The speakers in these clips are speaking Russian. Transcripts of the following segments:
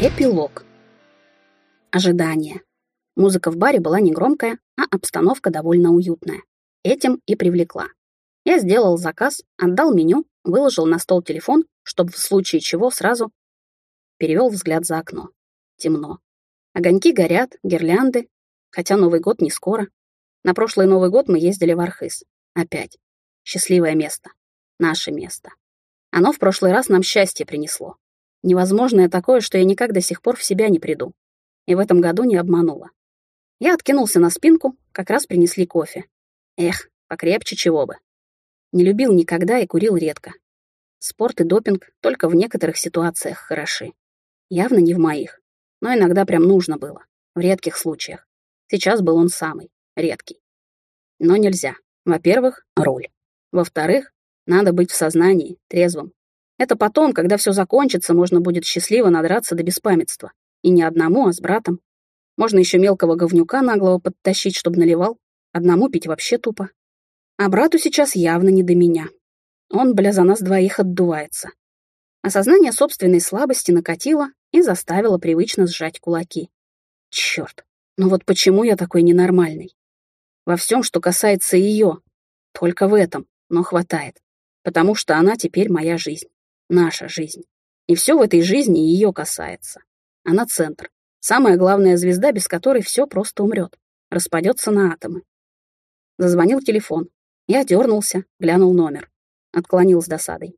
Эпилог. Ожидание. Музыка в баре была не громкая, а обстановка довольно уютная. Этим и привлекла. Я сделал заказ, отдал меню, выложил на стол телефон, чтобы в случае чего сразу перевел взгляд за окно. Темно. Огоньки горят, гирлянды, хотя Новый год не скоро. На прошлый Новый год мы ездили в Архыз. Опять. Счастливое место. Наше место. Оно в прошлый раз нам счастье принесло. Невозможное такое, что я никак до сих пор в себя не приду. И в этом году не обманула. Я откинулся на спинку, как раз принесли кофе. Эх, покрепче чего бы. Не любил никогда и курил редко. Спорт и допинг только в некоторых ситуациях хороши. Явно не в моих. Но иногда прям нужно было. В редких случаях. Сейчас был он самый, редкий. Но нельзя. Во-первых, роль. Во-вторых, надо быть в сознании, трезвым. Это потом, когда все закончится, можно будет счастливо надраться до беспамятства. И не одному, а с братом. Можно еще мелкого говнюка наглого подтащить, чтобы наливал. Одному пить вообще тупо. А брату сейчас явно не до меня. Он, бля, за нас двоих отдувается. Осознание собственной слабости накатило и заставило привычно сжать кулаки. Черт, ну вот почему я такой ненормальный? Во всем, что касается ее. Только в этом, но хватает. Потому что она теперь моя жизнь. Наша жизнь. И все в этой жизни ее касается. Она центр. Самая главная звезда, без которой все просто умрет. Распадется на атомы. Зазвонил телефон. Я дернулся, глянул номер. Отклонил с досадой.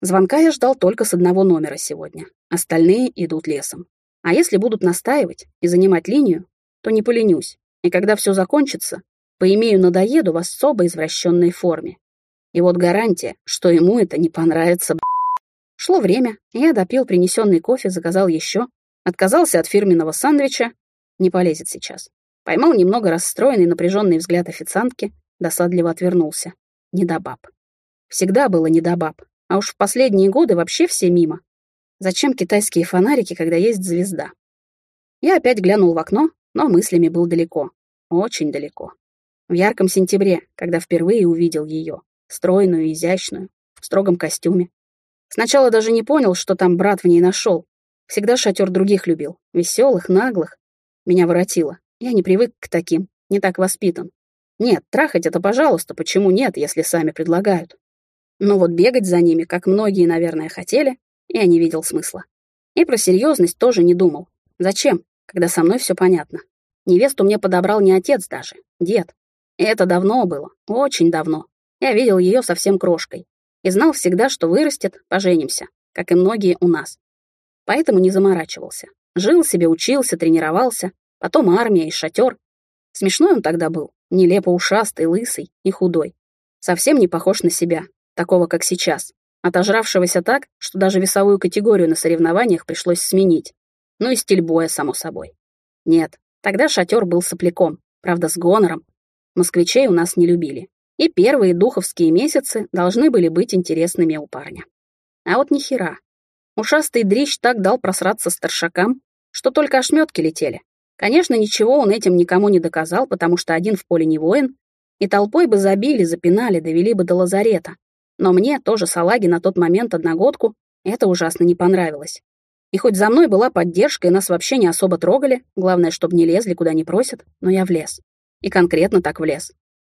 Звонка я ждал только с одного номера сегодня. Остальные идут лесом. А если будут настаивать и занимать линию, то не поленюсь. И когда все закончится, поимею надоеду в особо извращенной форме. И вот гарантия, что ему это не понравится, б***. Шло время, я допил принесенный кофе, заказал еще, отказался от фирменного сандвича, не полезет сейчас. Поймал немного расстроенный напряженный взгляд официантки, досадливо отвернулся. Не до баб. Всегда было не до баб, а уж в последние годы вообще все мимо. Зачем китайские фонарики, когда есть звезда? Я опять глянул в окно, но мыслями был далеко. Очень далеко. В ярком сентябре, когда впервые увидел ее, стройную, изящную, в строгом костюме. Сначала даже не понял, что там брат в ней нашел. Всегда шатер других любил, веселых, наглых. Меня воротило. Я не привык к таким, не так воспитан. Нет, трахать это пожалуйста, почему нет, если сами предлагают. Но вот бегать за ними, как многие, наверное, хотели, я не видел смысла. И про серьезность тоже не думал. Зачем, когда со мной все понятно? Невесту мне подобрал не отец даже, дед. И это давно было, очень давно. Я видел ее совсем крошкой. И знал всегда, что вырастет, поженимся, как и многие у нас. Поэтому не заморачивался. Жил себе, учился, тренировался. Потом армия и шатер. Смешной он тогда был, нелепо ушастый, лысый и худой. Совсем не похож на себя, такого, как сейчас. Отожравшегося так, что даже весовую категорию на соревнованиях пришлось сменить. Ну и стиль боя, само собой. Нет, тогда шатер был сопляком, правда, с гонором. Москвичей у нас не любили. И первые духовские месяцы должны были быть интересными у парня. А вот нихера. Ушастый дрищ так дал просраться старшакам, что только ошметки летели. Конечно, ничего он этим никому не доказал, потому что один в поле не воин, и толпой бы забили, запинали, довели бы до лазарета. Но мне, тоже салаги на тот момент одногодку, это ужасно не понравилось. И хоть за мной была поддержка, и нас вообще не особо трогали, главное, чтобы не лезли, куда не просят, но я влез. И конкретно так влез.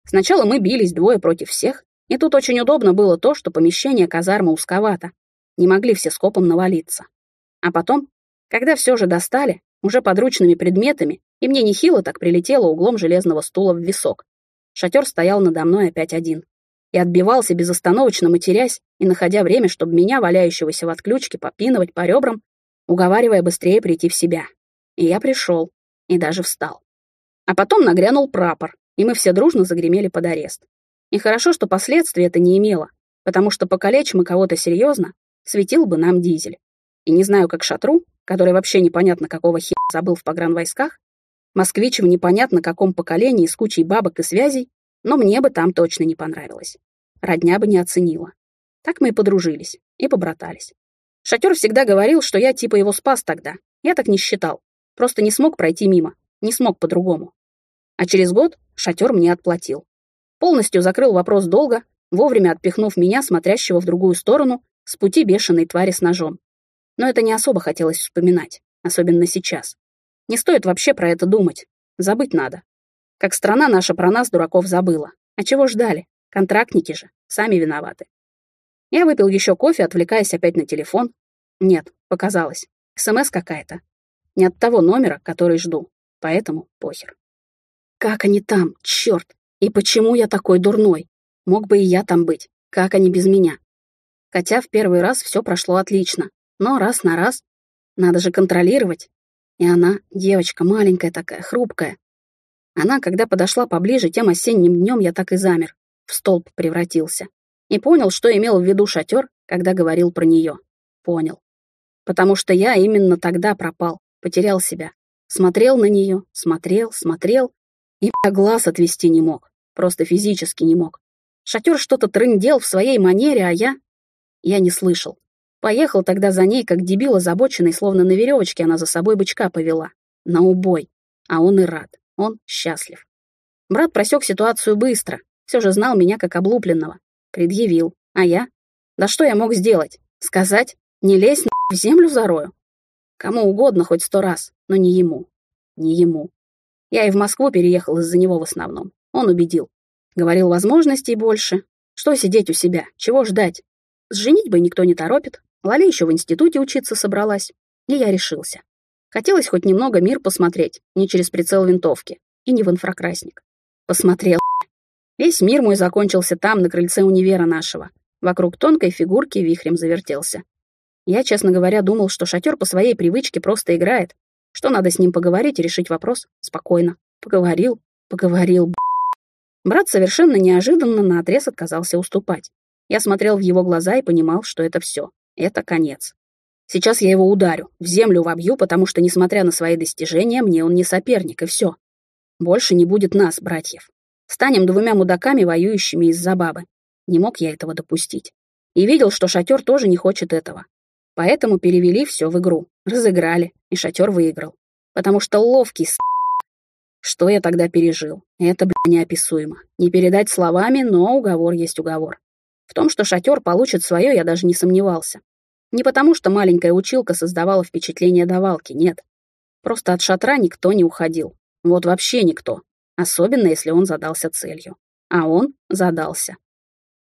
Сначала мы бились двое против всех, и тут очень удобно было то, что помещение казармы узковато. Не могли все скопом навалиться. А потом, когда все же достали, уже подручными предметами, и мне нехило так прилетело углом железного стула в висок. Шатер стоял надо мной опять один и отбивался безостановочно матерясь и находя время, чтобы меня, валяющегося в отключке, попинывать по ребрам, уговаривая быстрее прийти в себя. И я пришел, и даже встал. А потом нагрянул прапор, и мы все дружно загремели под арест. И хорошо, что последствий это не имело, потому что покалечим мы кого-то серьезно, светил бы нам дизель. И не знаю, как шатру, который вообще непонятно какого хера забыл в погранвойсках, москвич в непонятно каком поколении с кучей бабок и связей, но мне бы там точно не понравилось. Родня бы не оценила. Так мы и подружились, и побратались. Шатер всегда говорил, что я типа его спас тогда. Я так не считал. Просто не смог пройти мимо. Не смог по-другому. А через год шатер мне отплатил. Полностью закрыл вопрос долга, вовремя отпихнув меня, смотрящего в другую сторону, с пути бешеной твари с ножом. Но это не особо хотелось вспоминать, особенно сейчас. Не стоит вообще про это думать. Забыть надо. Как страна наша про нас, дураков, забыла. А чего ждали? Контрактники же, сами виноваты. Я выпил еще кофе, отвлекаясь опять на телефон. Нет, показалось. СМС какая-то. Не от того номера, который жду. Поэтому похер. Как они там, черт? И почему я такой дурной? Мог бы и я там быть. Как они без меня? Хотя в первый раз все прошло отлично. Но раз на раз надо же контролировать. И она, девочка маленькая такая, хрупкая. Она, когда подошла поближе, тем осенним днем я так и замер, в столб превратился. И понял, что имел в виду шатер, когда говорил про нее. Понял. Потому что я именно тогда пропал, потерял себя. Смотрел на нее, смотрел, смотрел, и глаз отвести не мог, просто физически не мог. Шатер что-то трындел в своей манере, а я... Я не слышал. Поехал тогда за ней, как дебил озабоченный, словно на веревочке она за собой бычка повела. На убой. А он и рад. Он счастлив. Брат просек ситуацию быстро. Все же знал меня как облупленного. Предъявил. А я? Да что я мог сделать? Сказать? Не лезь на в землю зарою? Кому угодно хоть сто раз, но не ему. Не ему. Я и в Москву переехал из-за него в основном. Он убедил. Говорил, возможностей больше. Что сидеть у себя? Чего ждать? С женитьбой никто не торопит. Лали еще в институте учиться собралась. И я решился. Хотелось хоть немного мир посмотреть, не через прицел винтовки, и не в инфракрасник. Посмотрел. Весь мир мой закончился там, на крыльце универа нашего. Вокруг тонкой фигурки вихрем завертелся. Я, честно говоря, думал, что шатер по своей привычке просто играет, что надо с ним поговорить и решить вопрос спокойно. Поговорил, поговорил, Брат совершенно неожиданно на отрез отказался уступать. Я смотрел в его глаза и понимал, что это все. Это конец. Сейчас я его ударю, в землю вобью, потому что, несмотря на свои достижения, мне он не соперник, и все. Больше не будет нас, братьев. Станем двумя мудаками, воюющими из-за бабы. Не мог я этого допустить. И видел, что шатер тоже не хочет этого. Поэтому перевели все в игру, разыграли, и шатер выиграл. Потому что ловкий с... Что я тогда пережил? Это, бля, неописуемо. Не передать словами, но уговор есть уговор. В том, что шатер получит свое, я даже не сомневался. Не потому, что маленькая училка создавала впечатление давалки, нет. Просто от шатра никто не уходил. Вот вообще никто. Особенно, если он задался целью. А он задался.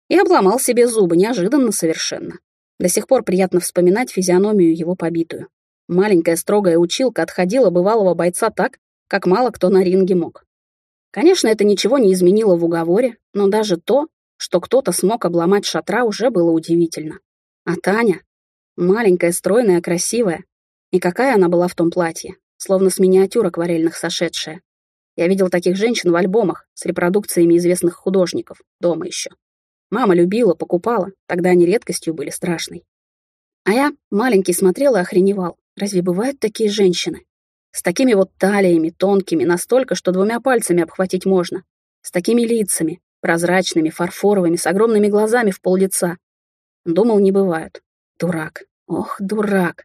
И обломал себе зубы, неожиданно совершенно. До сих пор приятно вспоминать физиономию его побитую. Маленькая строгая училка отходила бывалого бойца так, как мало кто на ринге мог. Конечно, это ничего не изменило в уговоре, но даже то, что кто-то смог обломать шатра, уже было удивительно. А Таня? Маленькая, стройная, красивая. И какая она была в том платье, словно с миниатюр акварельных сошедшая. Я видел таких женщин в альбомах с репродукциями известных художников, дома еще. Мама любила, покупала, тогда они редкостью были страшной. А я, маленький, смотрел и охреневал. Разве бывают такие женщины? С такими вот талиями, тонкими, настолько, что двумя пальцами обхватить можно. С такими лицами, прозрачными, фарфоровыми, с огромными глазами в пол. Думал, не бывают. Дурак. Ох, дурак.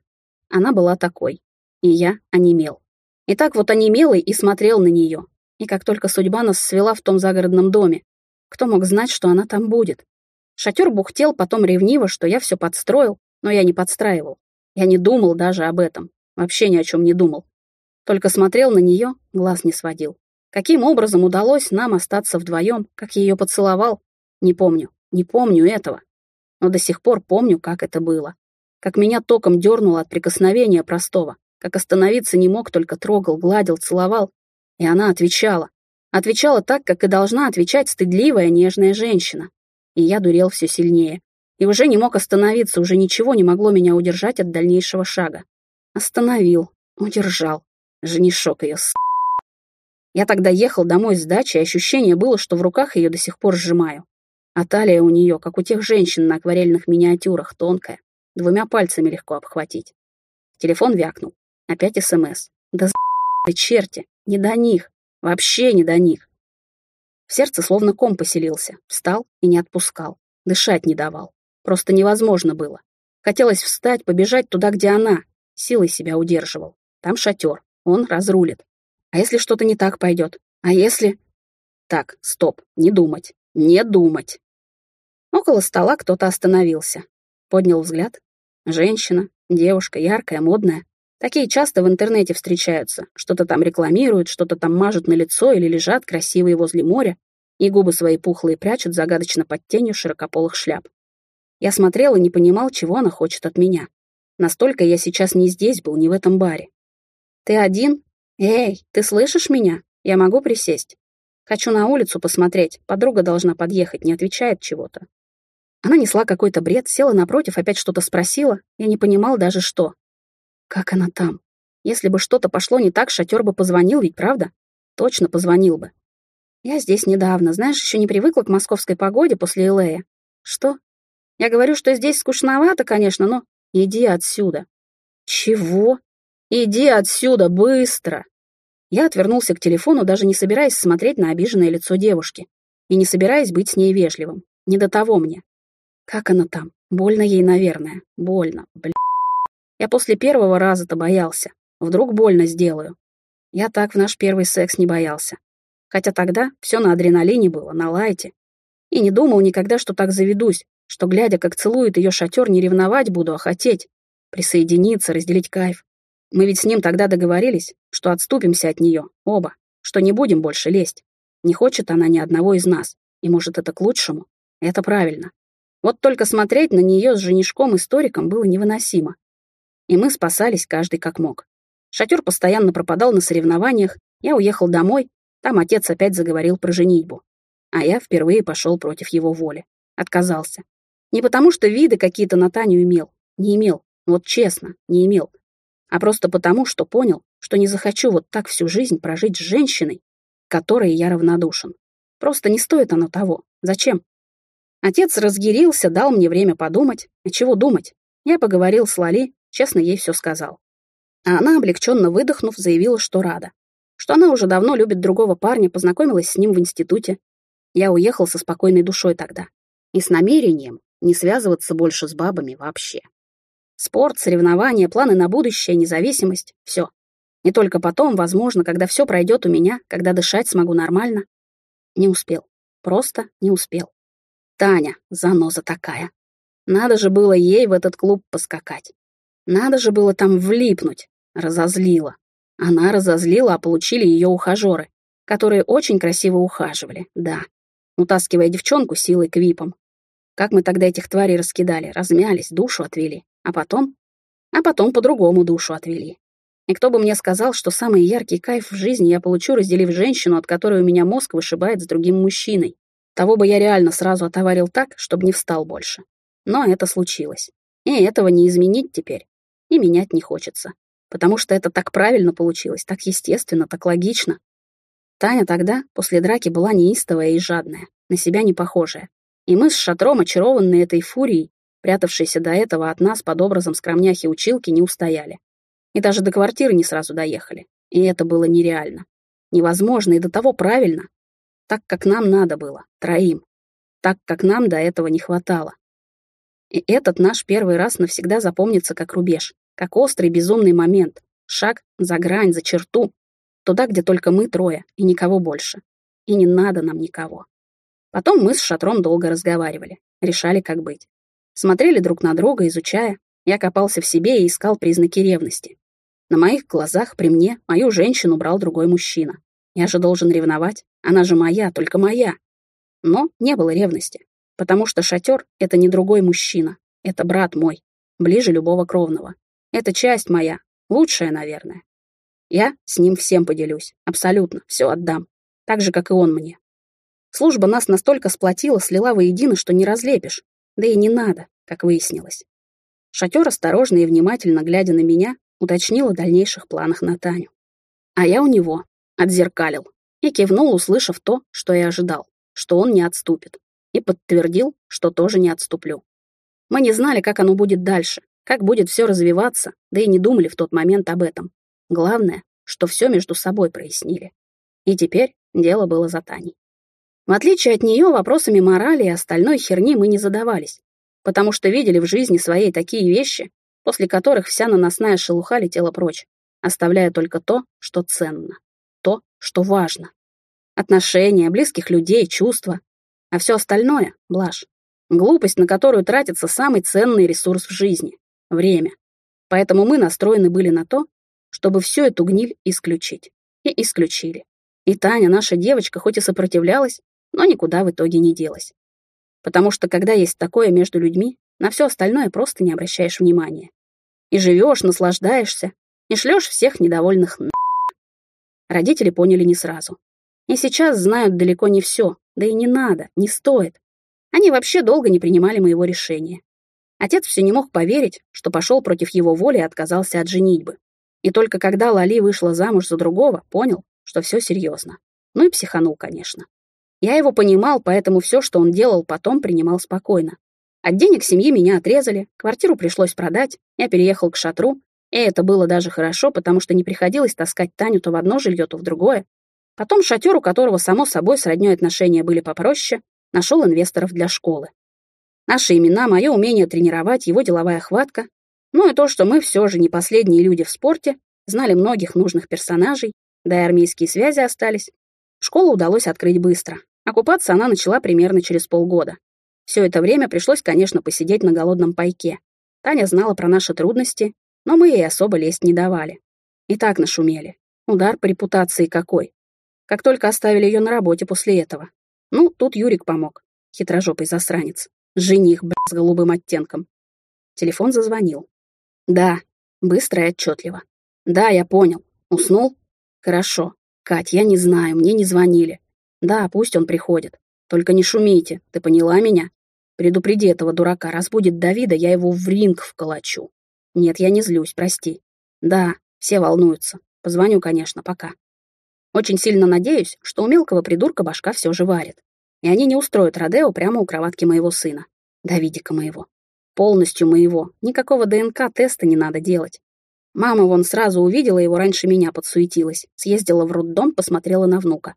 Она была такой. И я онемел. И так вот онемелый и смотрел на нее. И как только судьба нас свела в том загородном доме, кто мог знать, что она там будет? Шатер бухтел потом ревниво, что я все подстроил, но я не подстраивал. Я не думал даже об этом. Вообще ни о чем не думал. Только смотрел на нее, глаз не сводил. Каким образом удалось нам остаться вдвоем, как я ее поцеловал? Не помню, не помню этого. Но до сих пор помню, как это было. Как меня током дернуло от прикосновения простого. Как остановиться не мог, только трогал, гладил, целовал. И она отвечала. Отвечала так, как и должна отвечать стыдливая, нежная женщина. И я дурел все сильнее. И уже не мог остановиться, уже ничего не могло меня удержать от дальнейшего шага. Остановил, удержал. Женишок ее с... Я тогда ехал домой с дачи, и ощущение было, что в руках ее до сих пор сжимаю. А талия у нее, как у тех женщин на акварельных миниатюрах, тонкая. Двумя пальцами легко обхватить. Телефон вякнул. Опять СМС. Да за черти, не до них. Вообще не до них. В сердце словно ком поселился. Встал и не отпускал. Дышать не давал. Просто невозможно было. Хотелось встать, побежать туда, где она. Силой себя удерживал. Там шатер. Он разрулит. А если что-то не так пойдет? А если... Так, стоп, не думать, не думать. Около стола кто-то остановился. Поднял взгляд. Женщина, девушка, яркая, модная. Такие часто в интернете встречаются. Что-то там рекламируют, что-то там мажут на лицо или лежат красивые возле моря, и губы свои пухлые прячут загадочно под тенью широкополых шляп. Я смотрел и не понимал, чего она хочет от меня. Настолько я сейчас не здесь был, не в этом баре. «Ты один? Эй, ты слышишь меня? Я могу присесть? Хочу на улицу посмотреть, подруга должна подъехать, не отвечает чего-то». Она несла какой-то бред, села напротив, опять что-то спросила, я не понимал даже что. Как она там? Если бы что-то пошло не так, шатер бы позвонил ведь, правда? Точно позвонил бы. Я здесь недавно, знаешь, еще не привыкла к московской погоде после Илея. Что? Я говорю, что здесь скучновато, конечно, но иди отсюда. Чего? Иди отсюда, быстро. Я отвернулся к телефону, даже не собираясь смотреть на обиженное лицо девушки. И не собираясь быть с ней вежливым. Не до того мне. Как она там? Больно ей, наверное. Больно, бля. Я после первого раза-то боялся. Вдруг больно сделаю. Я так в наш первый секс не боялся. Хотя тогда все на адреналине было, на лайте. И не думал никогда, что так заведусь, что, глядя, как целует ее шатер, не ревновать буду, а хотеть. Присоединиться, разделить кайф. Мы ведь с ним тогда договорились, что отступимся от нее, оба, что не будем больше лезть. Не хочет она ни одного из нас, и, может, это к лучшему. Это правильно. Вот только смотреть на нее с женишком-историком было невыносимо. И мы спасались каждый как мог. Шатер постоянно пропадал на соревнованиях, я уехал домой, там отец опять заговорил про женитьбу. А я впервые пошел против его воли. Отказался. Не потому, что виды какие-то на Таню имел. Не имел. Вот честно, не имел. А просто потому, что понял, что не захочу вот так всю жизнь прожить с женщиной, которой я равнодушен. Просто не стоит оно того. Зачем? Отец разъярился, дал мне время подумать. А чего думать? Я поговорил с Лали, честно ей все сказал. А она, облегченно выдохнув, заявила, что рада что она уже давно любит другого парня, познакомилась с ним в институте. Я уехал со спокойной душой тогда. И с намерением не связываться больше с бабами вообще. Спорт, соревнования, планы на будущее, независимость — все. Не только потом, возможно, когда все пройдет у меня, когда дышать смогу нормально. Не успел. Просто не успел. Таня, заноза такая. Надо же было ей в этот клуб поскакать. Надо же было там влипнуть. Разозлила. Она разозлила, а получили ее ухажеры, которые очень красиво ухаживали, да, утаскивая девчонку силой к випам. Как мы тогда этих тварей раскидали, размялись, душу отвели, а потом... А потом по-другому душу отвели. И кто бы мне сказал, что самый яркий кайф в жизни я получу, разделив женщину, от которой у меня мозг вышибает с другим мужчиной. Того бы я реально сразу отоварил так, чтобы не встал больше. Но это случилось. И этого не изменить теперь. И менять не хочется потому что это так правильно получилось, так естественно, так логично. Таня тогда, после драки, была неистовая и жадная, на себя не похожая. И мы с Шатром, очарованные этой фурией, прятавшейся до этого от нас под образом скромняхи-училки, не устояли. И даже до квартиры не сразу доехали. И это было нереально. Невозможно и до того правильно. Так, как нам надо было, троим. Так, как нам до этого не хватало. И этот наш первый раз навсегда запомнится как рубеж, как острый безумный момент. Шаг за грань, за черту. Туда, где только мы трое, и никого больше. И не надо нам никого. Потом мы с Шатром долго разговаривали, решали, как быть. Смотрели друг на друга, изучая. Я копался в себе и искал признаки ревности. На моих глазах при мне мою женщину брал другой мужчина. Я же должен ревновать. Она же моя, только моя. Но не было ревности, потому что шатер — это не другой мужчина. Это брат мой, ближе любого кровного. Это часть моя, лучшая, наверное. Я с ним всем поделюсь, абсолютно, все отдам, так же, как и он мне. Служба нас настолько сплотила, слила воедино, что не разлепишь, да и не надо, как выяснилось. Шатер, осторожно и внимательно глядя на меня, уточнил о дальнейших планах на Таню. А я у него отзеркалил и кивнул, услышав то, что я ожидал, что он не отступит, и подтвердил, что тоже не отступлю. Мы не знали, как оно будет дальше, как будет все развиваться, да и не думали в тот момент об этом. Главное, что все между собой прояснили. И теперь дело было за Таней. В отличие от нее, вопросами морали и остальной херни мы не задавались, потому что видели в жизни своей такие вещи, после которых вся наносная шелуха летела прочь, оставляя только то, что ценно, то, что важно. Отношения, близких людей, чувства, а все остальное — блажь. Глупость, на которую тратится самый ценный ресурс в жизни время. Поэтому мы настроены были на то, чтобы всю эту гниль исключить. И исключили. И Таня, наша девочка, хоть и сопротивлялась, но никуда в итоге не делась. Потому что когда есть такое между людьми, на все остальное просто не обращаешь внимания. И живешь, наслаждаешься, и шлешь всех недовольных на. Родители поняли не сразу. И сейчас знают далеко не все, да и не надо, не стоит. Они вообще долго не принимали моего решения. Отец все не мог поверить, что пошел против его воли и отказался от женитьбы. И только когда Лали вышла замуж за другого, понял, что все серьезно. Ну и психанул, конечно. Я его понимал, поэтому все, что он делал потом, принимал спокойно. От денег семьи меня отрезали, квартиру пришлось продать, я переехал к шатру, и это было даже хорошо, потому что не приходилось таскать Таню то в одно жилье, то в другое. Потом шатер, у которого, само собой, с роднёй отношения были попроще, нашел инвесторов для школы. Наши имена, мое умение тренировать, его деловая хватка, ну и то, что мы все же не последние люди в спорте, знали многих нужных персонажей, да и армейские связи остались. Школу удалось открыть быстро. Окупаться она начала примерно через полгода. Все это время пришлось, конечно, посидеть на голодном пайке. Таня знала про наши трудности, но мы ей особо лезть не давали. И так нашумели. Удар по репутации какой. Как только оставили ее на работе после этого. Ну, тут Юрик помог. Хитрожопый засранец. Жених, б***ь, с голубым оттенком. Телефон зазвонил. Да, быстро и отчетливо. Да, я понял. Уснул? Хорошо. Кать, я не знаю, мне не звонили. Да, пусть он приходит. Только не шумите, ты поняла меня? Предупреди этого дурака, разбудит Давида, я его в ринг вколочу. Нет, я не злюсь, прости. Да, все волнуются. Позвоню, конечно, пока. Очень сильно надеюсь, что у мелкого придурка башка все же варит и они не устроят Родео прямо у кроватки моего сына. Давидика моего. Полностью моего. Никакого ДНК-теста не надо делать. Мама вон сразу увидела его раньше меня, подсуетилась. Съездила в роддом, посмотрела на внука.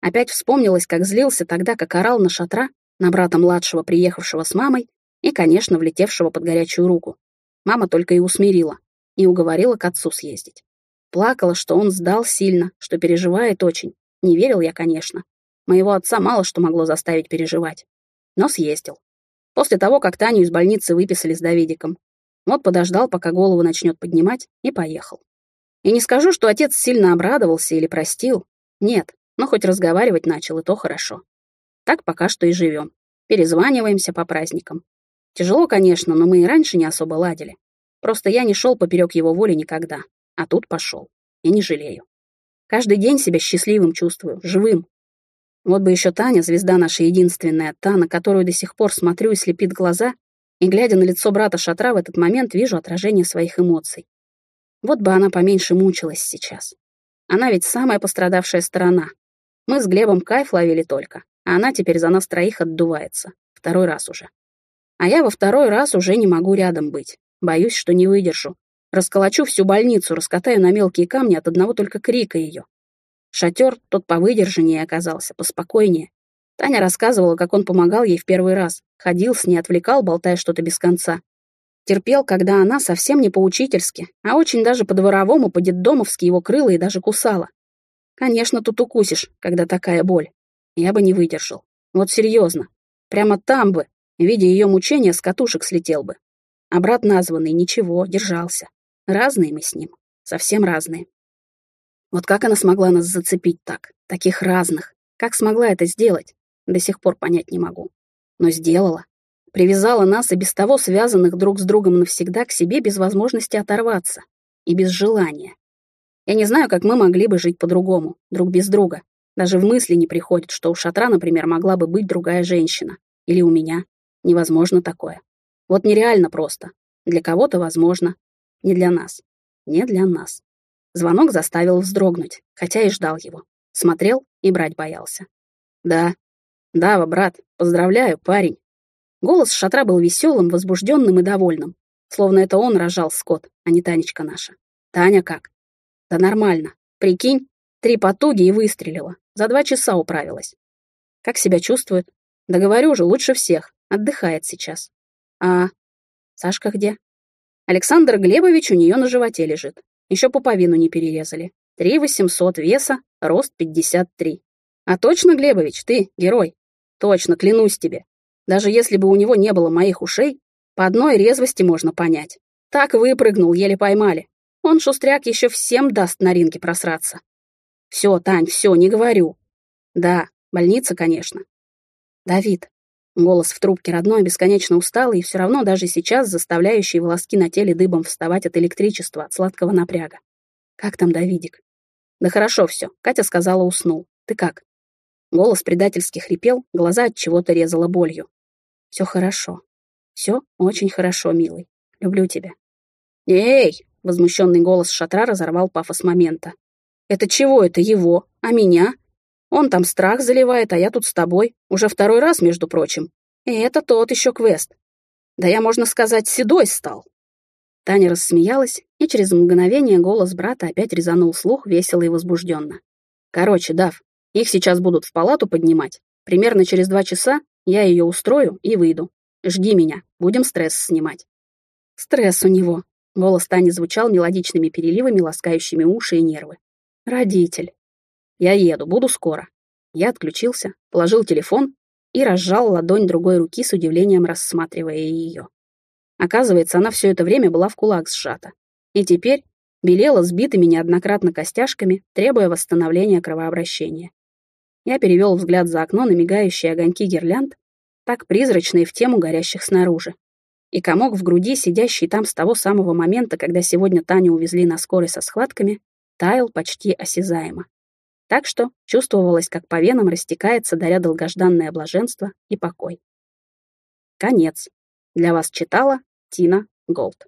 Опять вспомнилась, как злился тогда, как орал на шатра, на брата младшего, приехавшего с мамой, и, конечно, влетевшего под горячую руку. Мама только и усмирила, и уговорила к отцу съездить. Плакала, что он сдал сильно, что переживает очень. Не верил я, конечно. Моего отца мало что могло заставить переживать. Но съездил. После того, как Таню из больницы выписали с Давидиком. Вот подождал, пока голову начнет поднимать, и поехал. И не скажу, что отец сильно обрадовался или простил. Нет, но хоть разговаривать начал, и то хорошо. Так пока что и живем. Перезваниваемся по праздникам. Тяжело, конечно, но мы и раньше не особо ладили. Просто я не шел поперек его воли никогда. А тут пошел. И не жалею. Каждый день себя счастливым чувствую, живым, вот бы еще Таня, звезда наша единственная, та, на которую до сих пор смотрю и слепит глаза, и, глядя на лицо брата Шатра, в этот момент вижу отражение своих эмоций. Вот бы она поменьше мучилась сейчас. Она ведь самая пострадавшая сторона. Мы с Глебом кайф ловили только, а она теперь за нас троих отдувается. Второй раз уже. А я во второй раз уже не могу рядом быть. Боюсь, что не выдержу. Расколочу всю больницу, раскатаю на мелкие камни от одного только крика ее. Шатер тот повыдержаннее оказался, поспокойнее. Таня рассказывала, как он помогал ей в первый раз. Ходил с ней, отвлекал, болтая что-то без конца. Терпел, когда она совсем не по-учительски, а очень даже по-дворовому, по-детдомовски его крыла и даже кусала. Конечно, тут укусишь, когда такая боль. Я бы не выдержал. Вот серьезно. Прямо там бы, видя ее мучения, с катушек слетел бы. А брат названный, ничего, держался. Разные мы с ним. Совсем разные. Вот как она смогла нас зацепить так, таких разных? Как смогла это сделать? До сих пор понять не могу. Но сделала. Привязала нас и без того связанных друг с другом навсегда к себе без возможности оторваться. И без желания. Я не знаю, как мы могли бы жить по-другому, друг без друга. Даже в мысли не приходит, что у шатра, например, могла бы быть другая женщина. Или у меня. Невозможно такое. Вот нереально просто. Для кого-то возможно. Не для нас. Не для нас. Звонок заставил вздрогнуть, хотя и ждал его. Смотрел и брать боялся. «Да. Дава, брат, поздравляю, парень». Голос шатра был веселым, возбужденным и довольным. Словно это он рожал скот, а не Танечка наша. «Таня как?» «Да нормально. Прикинь, три потуги и выстрелила. За два часа управилась. Как себя чувствует? Да говорю же, лучше всех. Отдыхает сейчас. А Сашка где? Александр Глебович у нее на животе лежит. Еще пуповину не перерезали. Три восемьсот веса, рост пятьдесят три. А точно, Глебович, ты герой? Точно, клянусь тебе. Даже если бы у него не было моих ушей, по одной резвости можно понять. Так выпрыгнул, еле поймали. Он, шустряк, еще всем даст на ринге просраться. Все, Тань, все, не говорю. Да, больница, конечно. Давид. Голос в трубке родной бесконечно усталый и все равно даже сейчас заставляющий волоски на теле дыбом вставать от электричества, от сладкого напряга. Как там Давидик? Да хорошо все. Катя сказала, уснул. Ты как? Голос предательски хрипел, глаза от чего-то резала болью. Все хорошо. Все очень хорошо, милый. Люблю тебя. Эй! Возмущенный голос шатра разорвал пафос момента. Это чего это его? А меня? Он там страх заливает, а я тут с тобой. Уже второй раз, между прочим. И это тот еще квест. Да я, можно сказать, седой стал. Таня рассмеялась, и через мгновение голос брата опять резанул слух весело и возбужденно. Короче, Дав, их сейчас будут в палату поднимать. Примерно через два часа я ее устрою и выйду. Жди меня, будем стресс снимать. Стресс у него. Голос Тани звучал мелодичными переливами, ласкающими уши и нервы. Родитель. Я еду, буду скоро. Я отключился, положил телефон и разжал ладонь другой руки с удивлением, рассматривая ее. Оказывается, она все это время была в кулак сжата. И теперь белела сбитыми неоднократно костяшками, требуя восстановления кровообращения. Я перевел взгляд за окно на мигающие огоньки гирлянд, так призрачные в тему горящих снаружи. И комок в груди, сидящий там с того самого момента, когда сегодня Таню увезли на скорой со схватками, таял почти осязаемо. Так что чувствовалось, как по венам растекается, даря долгожданное блаженство и покой. Конец. Для вас читала Тина Голд.